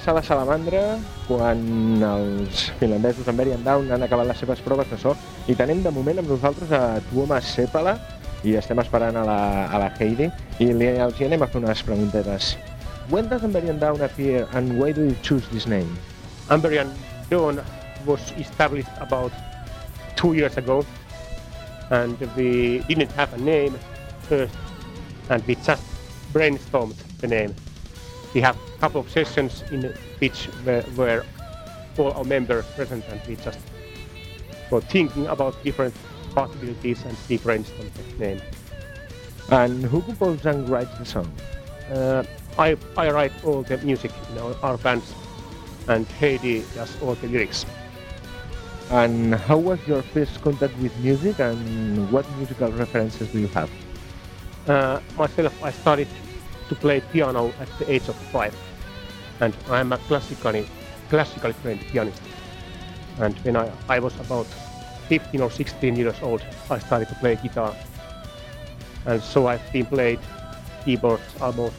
A la sala Salamandra quan els finlandesos en Very and Down han acabat les seves proves de so i tenim de moment amb nosaltres a Tuomas Sepala i estem esperant a la, a la Heidi i li, els hi anem a fer unes preguntetes. When does Amberian Down appear and why do you choose this name? Amberian Dawn was established about two years ago and we didn't have a name first and we just brainstormed the name. We have a couple of sessions in which were, were all our members present and we just were thinking about different possibilities and we brainstormed the name. And who composes and writes the song? Uh, I, I write all the music in our, our bands and Heidi does all the lyrics. And how was your first contact with music and what musical references do you have? Uh, myself, I started to play piano at the age of five, and I'm a classically, classically trained pianist. And when I, I was about 15 or 16 years old, I started to play guitar. And so I've been played keyboards almost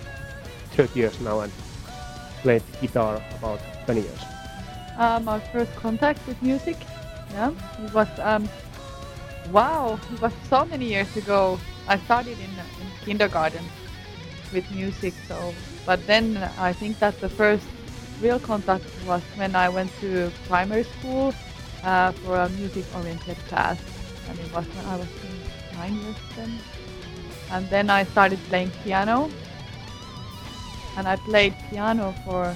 30 years now and played guitar about 20 years. Uh, my first contact with music, yeah, it was um, wow, it was so many years ago. I started in, in kindergarten with music, so but then I think that the first real contact was when I went to primary school uh, for a music-oriented class, and it was when I was nine years then. And then I started playing piano, and I played piano for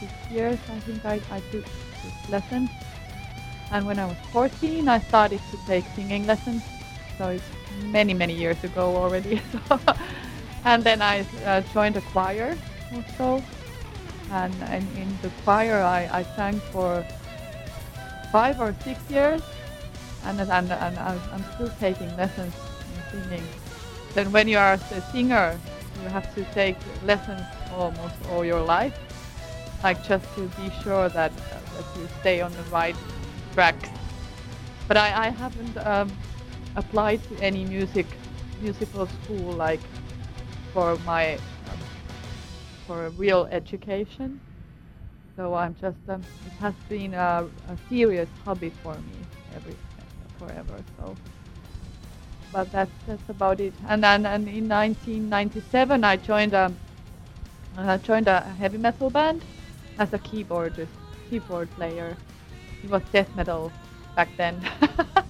six years. I think I, I took lessons. And when I was 14, I started to take singing lessons. So it's many, many years ago already. So and then I uh, joined a choir also. And, and in the choir, I, I sang for five or six years. And, and, and I'm still taking lessons in singing. Then when you are a singer, you have to take lessons almost all your life, like just to be sure that, that you stay on the right track. But I, I haven't um, applied to any music musical school like for my um, for a real education. So I'm just um, it has been a, a, serious hobby for me every forever. So, but that's that's about it. And then and in 1997 I joined a I joined a heavy metal band as a keyboard keyboard player. It was death metal back then,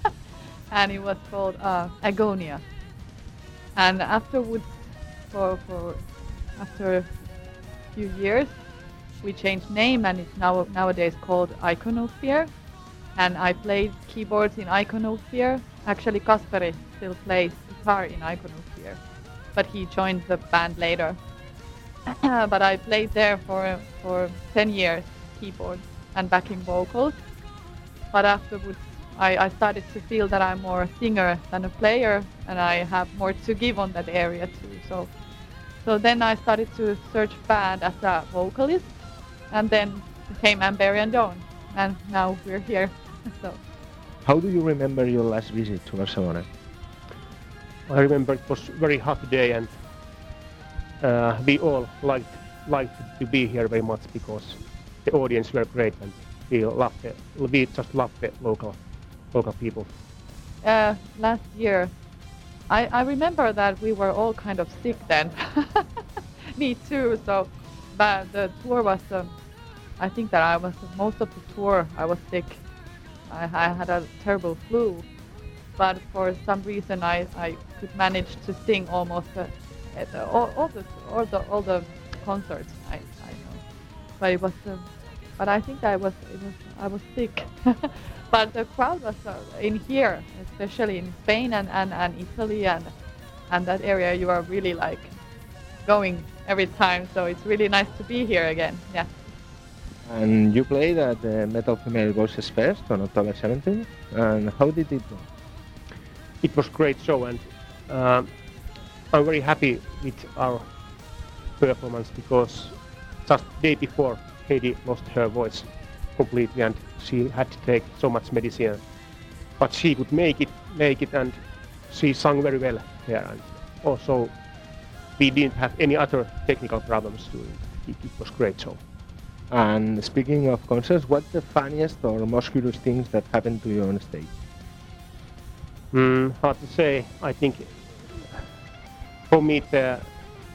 and it was called uh, Agonia. And afterwards, for for after a few years, we changed name, and it's now nowadays called Iconosphere. And I played keyboards in Iconosphere. Actually, Kasperi still plays guitar in Iconosphere, but he joined the band later. but I played there for for 10 years, keyboards and backing vocals. But afterwards, I, I, started to feel that I'm more a singer than a player, and I have more to give on that area too. So, so then I started to search band as a vocalist, and then became Amberian Dawn, and now we're here. so, how do you remember your last visit to Barcelona? I remember it was a very hot day, and uh, we all liked liked to be here very much because the audience were great and we loved it. We just loved the local local people. Uh, last year, I, I remember that we were all kind of sick then. Me too. So, but the tour was. Um, I think that I was most of the tour. I was sick. I, I had a terrible flu, but for some reason I, I could manage to sing almost uh, all, all the all the all the concerts. I, I know, but it was. Um, but I think I was, was I was sick. but the crowd was uh, in here, especially in Spain and, and, and Italy and and that area. You are really like going every time, so it's really nice to be here again. Yeah. And you played at the Metal Female Voices Fest on October 17th. And how did it go? It was great show, and uh, I'm very happy with our performance because just day before Heidi lost her voice completely and she had to take so much medicine. But she could make it, make it, and she sang very well there. And also, we didn't have any other technical problems doing it. It was great show. And speaking of concerts, what's the funniest or most curious things that happened to you on stage? Mm, hard to say. I think for me the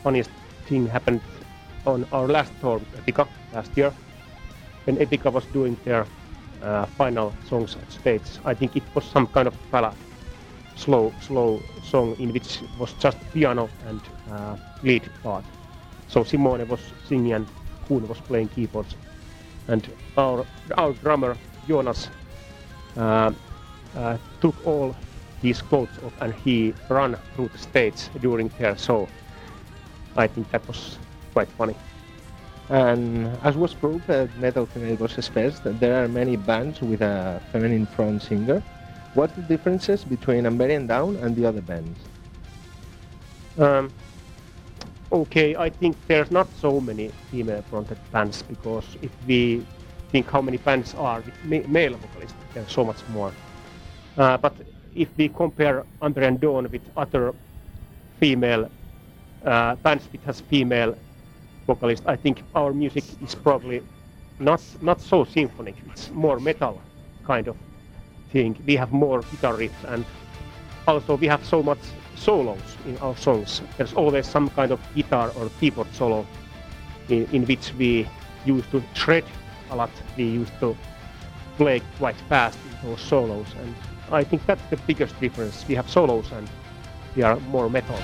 funniest thing happened on our last tour, Epica, last year. When Epica was doing their uh, final songs on stage, I think it was some kind of ballad, slow, slow song in which was just piano and uh, lead part. So Simone was singing and Coen was playing keyboards. And our, our drummer, Jonas, uh, uh, took all his clothes off and he ran through the stage during their show. I think that was quite funny. And as was proved at Metal Bosses Fest, there are many bands with a feminine front singer. What's the differences between Amberian Dawn and the other bands? Um, okay, I think there's not so many female-fronted bands because if we think how many bands are with ma- male vocalists, there's so much more. Uh, but if we compare Amberian Dawn with other female uh, bands which has female vocalists, I think our music is probably not not so symphonic. It's more metal kind of thing. We have more guitar riffs and also we have so much solos in our songs. There's always some kind of guitar or keyboard solo in, in which we used to shred a lot. We used to play quite fast in those solos and I think that's the biggest difference. We have solos and we are more metal.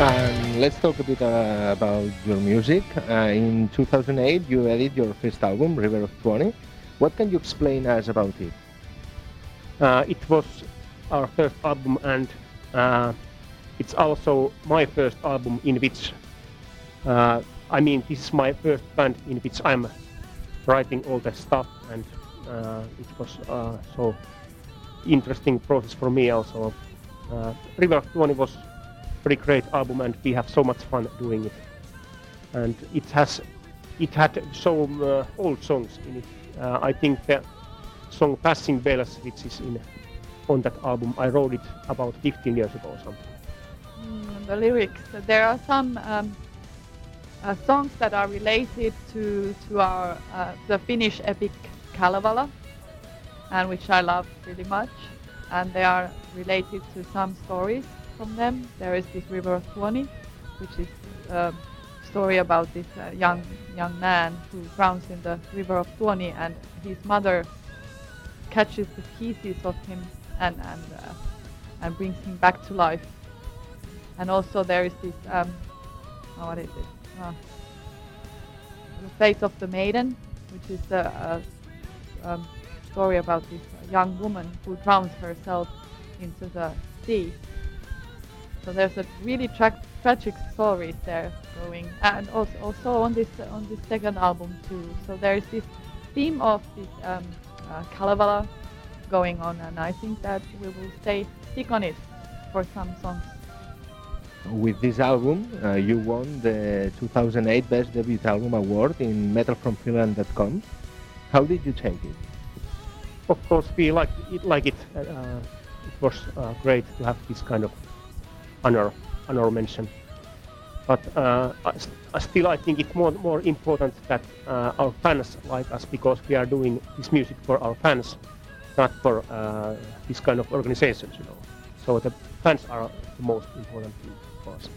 Let's talk a bit uh, about your music. Uh, in 2008, you edited your first album, River of Tuoni. What can you explain us about it? Uh, it was our first album, and uh, it's also my first album in which, uh, I mean, this is my first band in which I'm writing all the stuff, and uh, it was so interesting process for me also. River of Tuoni was pretty great album, and we have so much fun doing it. And it has, it had some uh, old songs in it. Uh, I think the song "Passing Bells," which is in on that album, I wrote it about 15 years ago or something. Mm, the lyrics. There are some um, uh, songs that are related to to our uh, the Finnish epic Kalevala, and which I love really much. And they are related to some stories from them. There is this River of Tuoni, which is a story about this uh, young young man who drowns in the River of Tuoni, and his mother catches the pieces of him and and uh, and brings him back to life. And also there is this um, oh, what is it? Uh, the Fate of the Maiden, which is a, a um, story about this young woman who drowns herself into the sea. So there's a really tra- tragic story there going, and also also on this on this second album too. So there's this theme of this um, uh, Kalevala going on, and I think that we will stay stick on it for some songs. With this album, uh, you won the 2008 Best Debut Album Award in MetalFromFinland.com. How did you take it? Of course, we like it. Like it, uh, it was uh, great to have this kind of honor, honor mention. But uh, I, still, I think it's more more important that uh, our fans like us because we are doing this music for our fans, not for uh, this kind of organizations, you know. So the fans are the most important thing for us.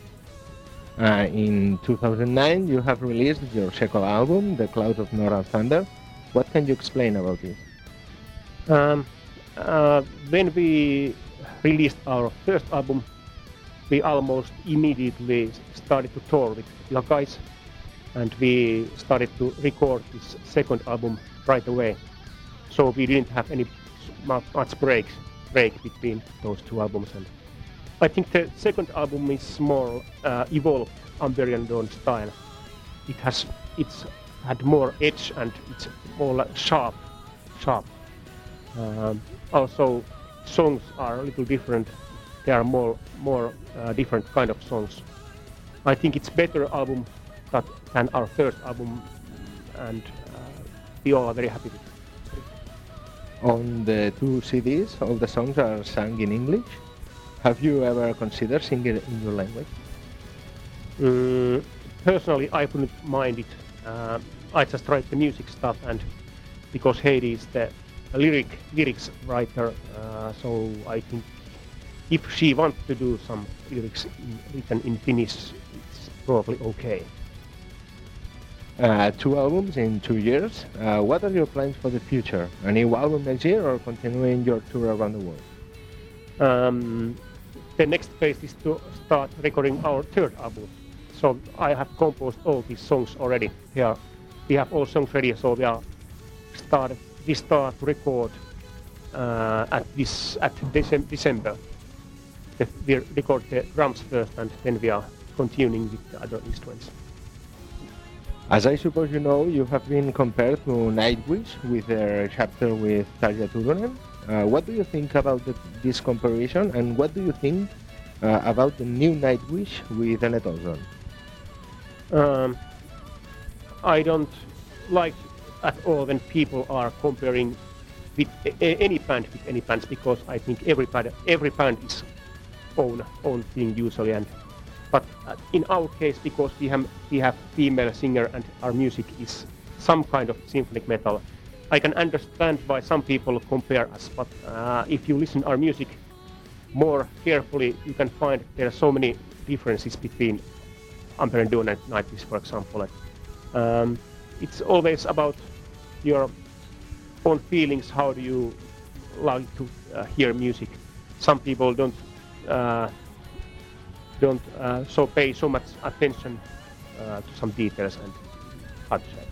Uh, in 2009, you have released your second album, The Cloud of Northern Thunder. What can you explain about this? Um, uh, when we released our first album, we almost immediately started to tour with the guys, and we started to record this second album right away. So we didn't have any much breaks break between those two albums. And I think the second album is more uh, evolved Amberian Dawn style. It has it's had more edge and it's more sharp, sharp. Um, also, songs are a little different. There are more more uh, different kind of songs. I think it's better album that, than our first album, and uh, we all are very happy with it. On the two CDs, all the songs are sung in English. Have you ever considered singing in your language? Mm, personally, I wouldn't mind it. Uh, I just write the music stuff, and because Heidi is the lyric lyrics writer, uh, so I think if she wants to do some lyrics written in Finnish, it's probably okay. Uh, two albums in two years. Uh, what are your plans for the future? A new album next year or continuing your tour around the world? Um, the next phase is to start recording our third album. So I have composed all these songs already. Yeah, we have all songs ready, so we are started. We start to record uh, at this at December. We record the drums first, and then we are continuing with the other instruments. As I suppose you know, you have been compared to Nightwish with their chapter with Tarja Turunen. Uh, what do you think about the, this comparison, and what do you think uh, about the new Nightwish with Anette Olzon? Um, I don't like at all when people are comparing with any band with any bands because I think every band, every band is own own thing usually and but uh, in our case, because we have, we have female singer and our music is some kind of symphonic metal, I can understand why some people compare us. But uh, if you listen our music more carefully, you can find there are so many differences between Amberian Dawn and Nightwish, for example. Um, it's always about your own feelings. How do you like to uh, hear music? Some people don't don't uh, so pay so much attention uh, to some details and how to say.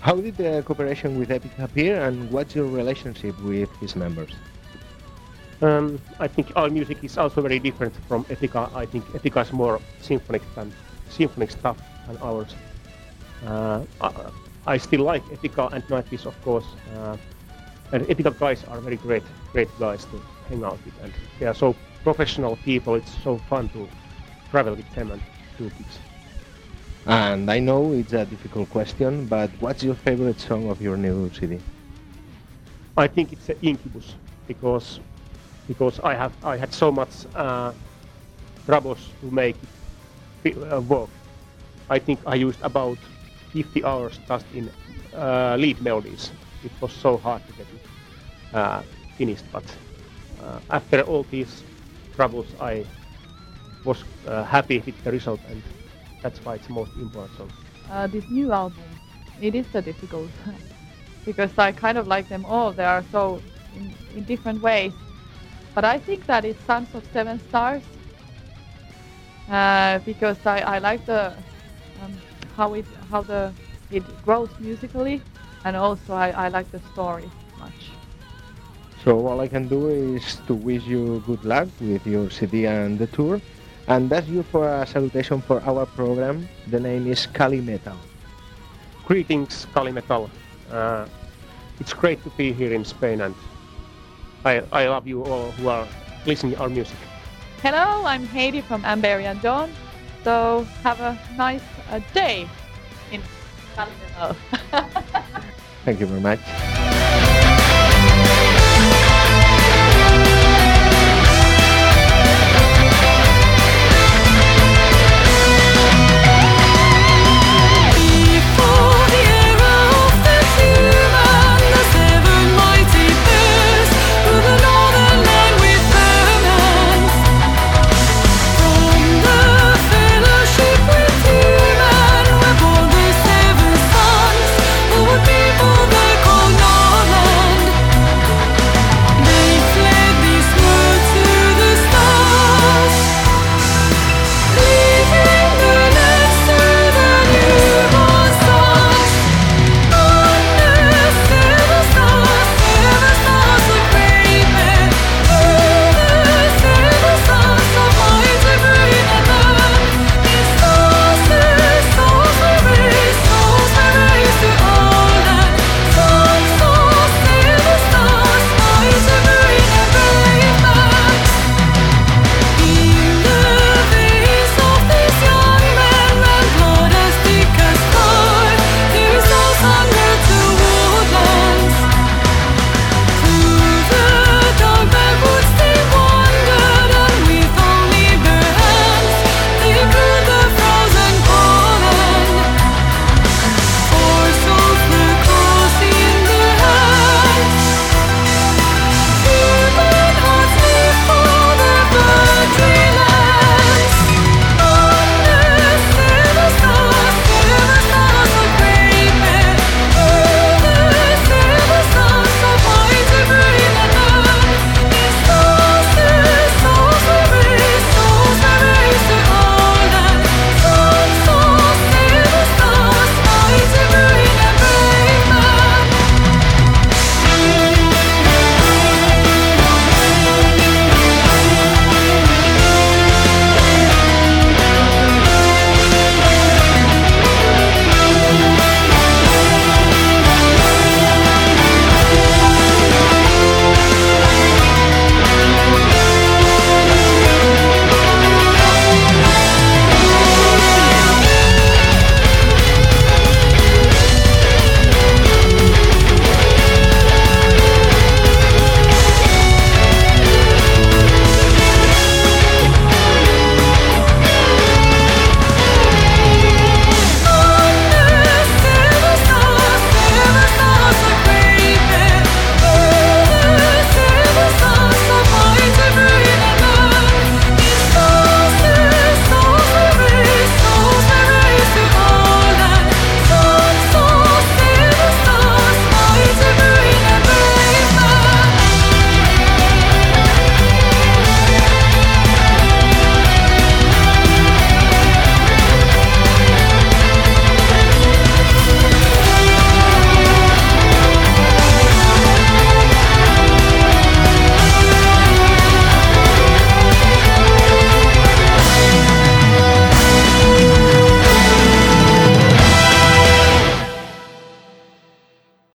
How did the cooperation with Epic appear, and what's your relationship with his members? Um, I think our music is also very different from Epica. I think Epica is more symphonic than symphonic stuff than ours. Uh, I, I still like Epica and Nightwish, of course. Uh, and Epica guys are very great, great guys to hang out with, and they are so professional people. It's so fun to travel with them and do gigs. And I know it's a difficult question, but what's your favorite song of your new CD? I think it's Incubus because because I have I had so much uh, troubles to make it uh, work. I think I used about 50 hours just in uh, lead melodies. It was so hard to get it uh, finished, but after all these troubles, I was uh, happy with the result, and that's why it's most important. Uh, this new album, it is so difficult because I kind of like them all. They are so in, in different ways. But I think that it's Sons of Seven Stars uh, because I, I like the um, how it how the it grows musically, and also I, I like the story. So all I can do is to wish you good luck with your CD and the tour, and that's you for a salutation for our program. The name is Kalimetal. Greetings, Kalimetal. Uh, it's great to be here in Spain, and I, I love you all who are listening our music. Hello, I'm Heidi from Amberian Dawn. So have a nice uh, day in Kalimetal. Thank you very much.